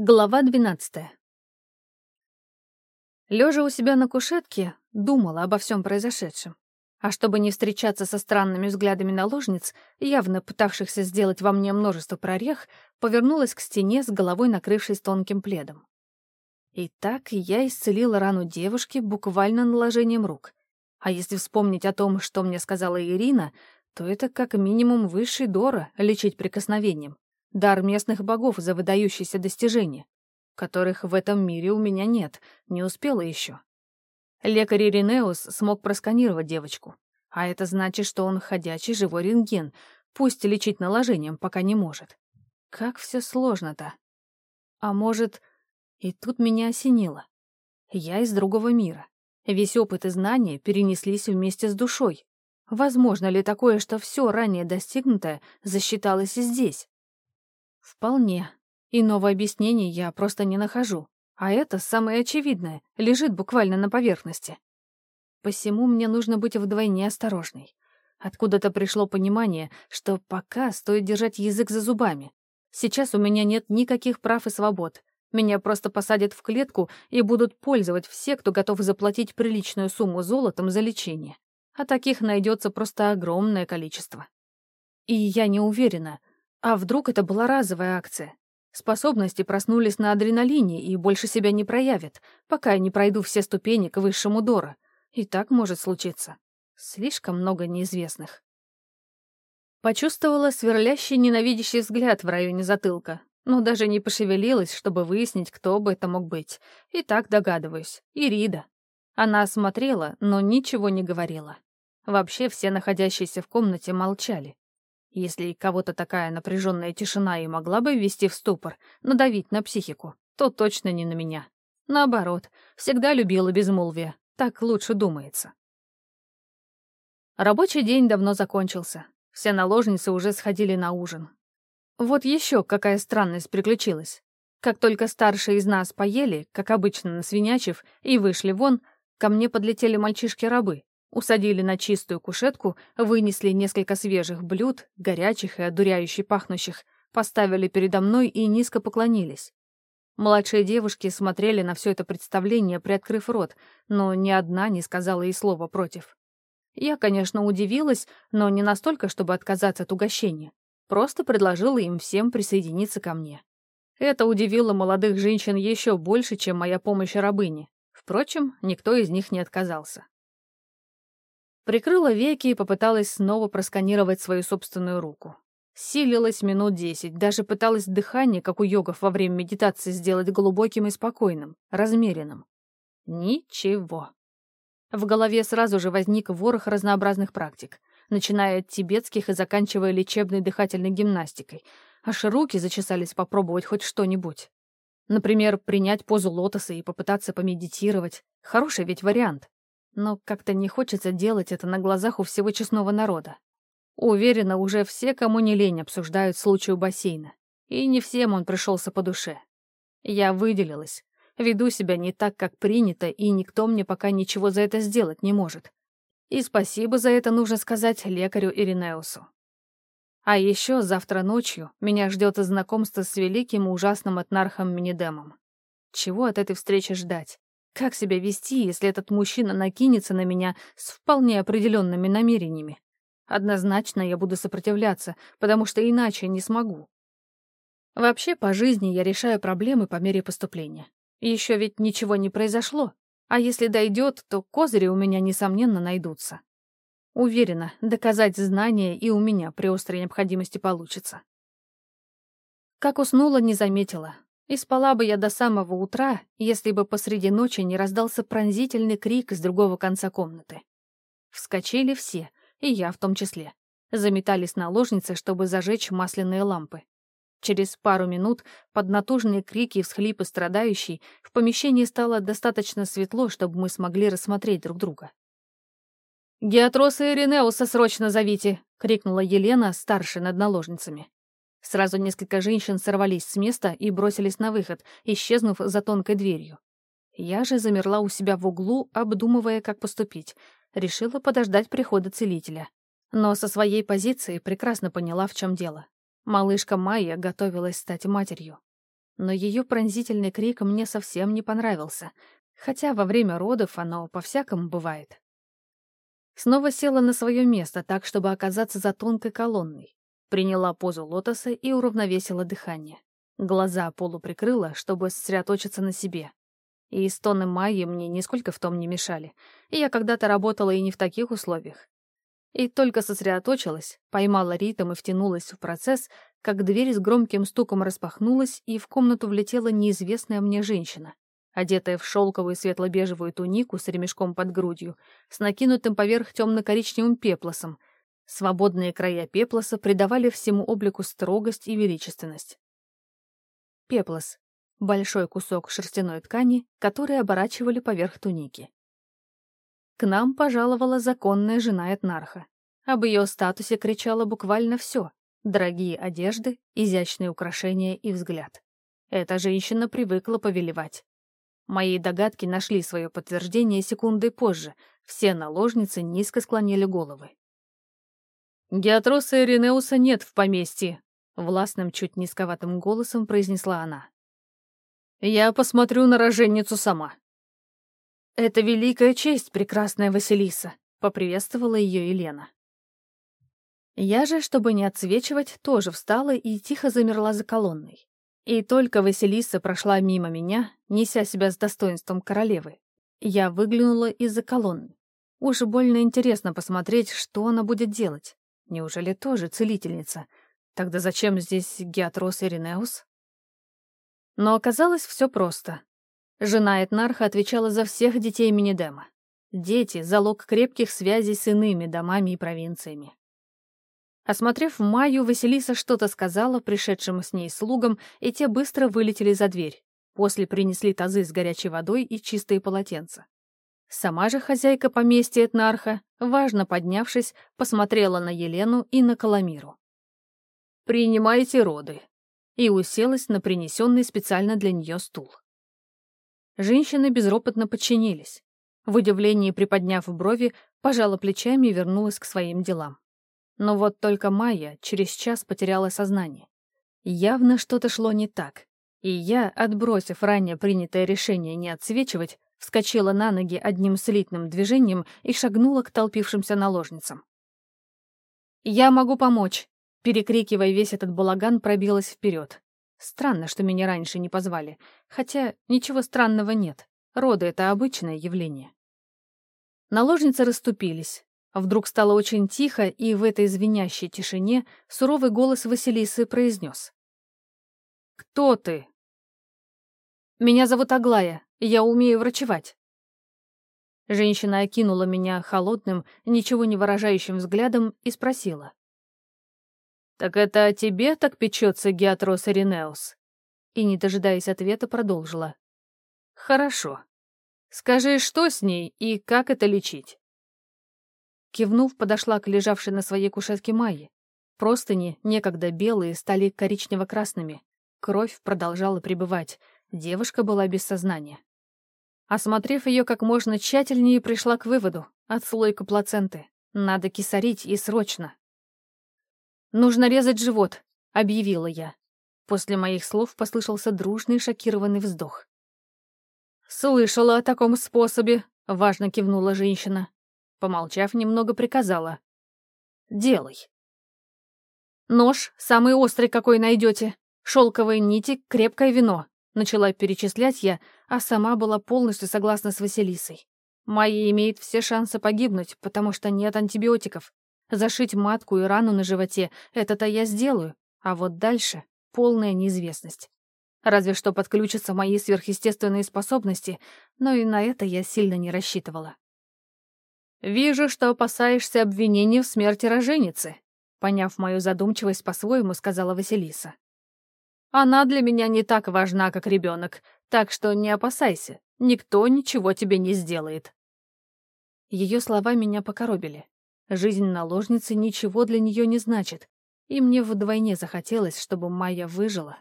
Глава двенадцатая. Лежа у себя на кушетке, думала обо всем произошедшем. А чтобы не встречаться со странными взглядами наложниц, явно пытавшихся сделать во мне множество прорех, повернулась к стене с головой накрывшись тонким пледом. И так я исцелила рану девушки буквально наложением рук. А если вспомнить о том, что мне сказала Ирина, то это как минимум высший Дора лечить прикосновением. Дар местных богов за выдающиеся достижения, которых в этом мире у меня нет, не успела еще. Лекарь Иринеус смог просканировать девочку, а это значит, что он ходячий живой рентген, пусть лечить наложением пока не может. Как все сложно-то. А может, и тут меня осенило. Я из другого мира. Весь опыт и знания перенеслись вместе с душой. Возможно ли такое, что все ранее достигнутое засчиталось и здесь? Вполне. Иного объяснения я просто не нахожу. А это самое очевидное, лежит буквально на поверхности. Посему мне нужно быть вдвойне осторожной. Откуда-то пришло понимание, что пока стоит держать язык за зубами. Сейчас у меня нет никаких прав и свобод. Меня просто посадят в клетку и будут пользовать все, кто готов заплатить приличную сумму золотом за лечение. А таких найдется просто огромное количество. И я не уверена, а вдруг это была разовая акция? Способности проснулись на адреналине и больше себя не проявят, пока я не пройду все ступени к высшему Дора. И так может случиться. Слишком много неизвестных. Почувствовала сверлящий ненавидящий взгляд в районе затылка, но даже не пошевелилась, чтобы выяснить, кто бы это мог быть. И так догадываюсь. Ирида. Она осмотрела, но ничего не говорила. Вообще все находящиеся в комнате молчали. Если кого-то такая напряженная тишина и могла бы ввести в ступор, надавить на психику, то точно не на меня. Наоборот, всегда любила безмолвие, так лучше думается. Рабочий день давно закончился. Все наложницы уже сходили на ужин. Вот еще какая странность приключилась. Как только старшие из нас поели, как обычно насвинячив, и вышли вон, ко мне подлетели мальчишки-рабы. Усадили на чистую кушетку, вынесли несколько свежих блюд, горячих и одуряюще пахнущих, поставили передо мной и низко поклонились. Младшие девушки смотрели на все это представление, приоткрыв рот, но ни одна не сказала и слова против. Я, конечно, удивилась, но не настолько, чтобы отказаться от угощения. Просто предложила им всем присоединиться ко мне. Это удивило молодых женщин еще больше, чем моя помощь рабыне. Впрочем, никто из них не отказался. Прикрыла веки и попыталась снова просканировать свою собственную руку. Силилась минут десять, даже пыталась дыхание, как у йогов во время медитации, сделать глубоким и спокойным, размеренным. Ничего. В голове сразу же возник ворох разнообразных практик, начиная от тибетских и заканчивая лечебной дыхательной гимнастикой. Аж руки зачесались попробовать хоть что-нибудь. Например, принять позу лотоса и попытаться помедитировать. Хороший ведь вариант но как-то не хочется делать это на глазах у всего честного народа. Уверена, уже все, кому не лень, обсуждают случай у бассейна. И не всем он пришелся по душе. Я выделилась, веду себя не так, как принято, и никто мне пока ничего за это сделать не может. И спасибо за это нужно сказать лекарю Иринеусу. А еще завтра ночью меня ждет знакомство с великим ужасным этнархом Минидемом. Чего от этой встречи ждать? Как себя вести, если этот мужчина накинется на меня с вполне определенными намерениями? Однозначно я буду сопротивляться, потому что иначе не смогу. Вообще, по жизни я решаю проблемы по мере поступления. Еще ведь ничего не произошло, а если дойдет, то козыри у меня, несомненно, найдутся. Уверена, доказать знания и у меня при острой необходимости получится. Как уснула, не заметила. И спала бы я до самого утра, если бы посреди ночи не раздался пронзительный крик с другого конца комнаты. Вскочили все, и я в том числе. Заметались наложницы, чтобы зажечь масляные лампы. Через пару минут, под натужные крики и всхлипы страдающей, в помещении стало достаточно светло, чтобы мы смогли рассмотреть друг друга. «Геатроса и Иринеуса срочно зовите!» — крикнула Елена, старшая над наложницами. Сразу несколько женщин сорвались с места и бросились на выход, исчезнув за тонкой дверью. Я же замерла у себя в углу, обдумывая, как поступить. Решила подождать прихода целителя. Но со своей позиции прекрасно поняла, в чем дело. Малышка Майя готовилась стать матерью. Но ее пронзительный крик мне совсем не понравился, хотя во время родов оно по-всякому бывает. Снова села на свое место так, чтобы оказаться за тонкой колонной. Приняла позу лотоса и уравновесила дыхание. Глаза полуприкрыла, чтобы сосредоточиться на себе. И стоны Майи мне нисколько в том не мешали. Я когда-то работала и не в таких условиях. И только сосредоточилась, поймала ритм и втянулась в процесс, как дверь с громким стуком распахнулась, и в комнату влетела неизвестная мне женщина, одетая в шелковую светло-бежевую тунику с ремешком под грудью, с накинутым поверх темно-коричневым пеплосом. Свободные края пеплоса придавали всему облику строгость и величественность. Пеплос большой кусок шерстяной ткани, который оборачивали поверх туники. К нам пожаловала законная жена Этнарха. Об ее статусе кричало буквально все — дорогие одежды, изящные украшения и взгляд. Эта женщина привыкла повелевать. Мои догадки нашли свое подтверждение секунды позже. Все наложницы низко склонили головы. «Геатроса Иринеуса нет в поместье», — властным, чуть низковатым голосом произнесла она. Я посмотрю на роженицу сама. Это великая честь, прекрасная Василиса, поприветствовала ее Елена. Я же, чтобы не отсвечивать, тоже встала и тихо замерла за колонной. И только Василиса прошла мимо меня, неся себя с достоинством королевы. Я выглянула из-за колонны. Уж больно интересно посмотреть, что она будет делать. Неужели тоже целительница? Тогда зачем здесь Геатрос Иринеус? Но оказалось все просто. Жена Этнарха отвечала за всех детей Минидема. Дети — залог крепких связей с иными домами и провинциями. Осмотрев Майю, Василиса что-то сказала пришедшим с ней слугам, и те быстро вылетели за дверь. После принесли тазы с горячей водой и чистые полотенца. Сама же хозяйка поместья Этнарха, важно поднявшись, посмотрела на Елену и на Каламиру. «Принимайте роды», и уселась на принесенный специально для нее стул. Женщины безропотно подчинились. В удивлении приподняв брови, пожала плечами и вернулась к своим делам. Но вот только Майя через час потеряла сознание. Явно что-то шло не так, и я, отбросив ранее принятое решение не отсвечивать, вскочила на ноги одним слитным движением и шагнула к толпившимся наложницам. «Я могу помочь», Перекрикивая весь этот балаган, пробилась вперед. Странно, что меня раньше не позвали. Хотя ничего странного нет. Роды — это обычное явление. Наложницы расступились. Вдруг стало очень тихо, и в этой звенящей тишине суровый голос Василисы произнес. «Кто ты?» «Меня зовут Аглая, я умею врачевать». Женщина окинула меня холодным, ничего не выражающим взглядом и спросила. «Так это о тебе так печется Геатрос Иринеус?» И, не дожидаясь ответа, продолжила. «Хорошо. Скажи, что с ней и как это лечить?» Кивнув, подошла к лежавшей на своей кушетке Майе. Простыни, некогда белые, стали коричнево-красными. Кровь продолжала пребывать. Девушка была без сознания. Осмотрев ее как можно тщательнее, пришла к выводу. Отслойка плаценты. Надо кисарить и срочно. «Нужно резать живот», — объявила я. После моих слов послышался дружный шокированный вздох. «Слышала о таком способе», — важно кивнула женщина. Помолчав, немного приказала. «Делай». «Нож, самый острый, какой найдете. Шелковые нити, крепкое вино», — начала перечислять я, а сама была полностью согласна с Василисой. Майя имеет все шансы погибнуть, потому что нет антибиотиков. Зашить матку и рану на животе — это-то я сделаю, а вот дальше — полная неизвестность. Разве что подключатся мои сверхъестественные способности, но и на это я сильно не рассчитывала. «Вижу, что опасаешься обвинений в смерти роженицы», поняв мою задумчивость по-своему, сказала Василиса. «Она для меня не так важна, как ребенок, так что не опасайся, никто ничего тебе не сделает». Ее слова меня покоробили. Жизнь наложницы ничего для нее не значит, и мне вдвойне захотелось, чтобы Майя выжила